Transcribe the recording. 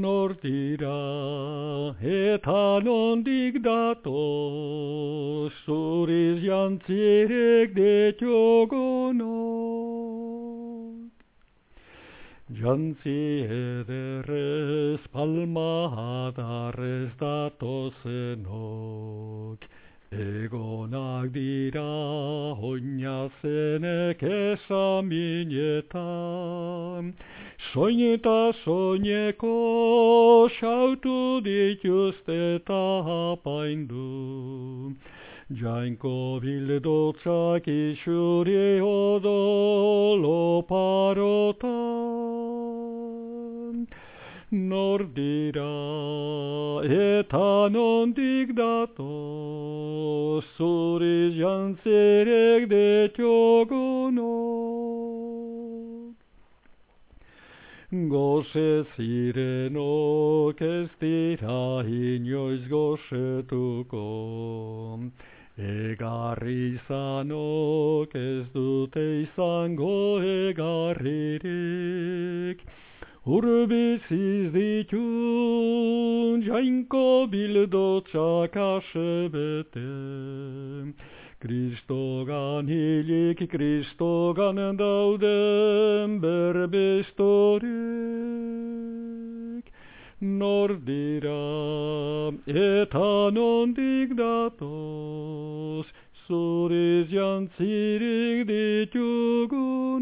nor dira. Eta nondik dato zuriz jantzirek detiogonot. Jantzi ederrez palma adarrez datozenok, Egonak dira hoina zenek esaminetan, soin eta soineko xautu dituzte eta apaindu. Jainko bildotzak isuri odolo parotan, nor dira eta nondik dato zuriz jantzerek detiogonok. Goze zirenok ez dira inoiz gozetuko, Egarri izanok ez dute izango egarririk, Urbiziz ditun jainko bildotxak asebete. Kristogan hilik, Kristogan dauden berbestorik. Nor dira eta nondik datoz, zuriz jantzirik ditugunok.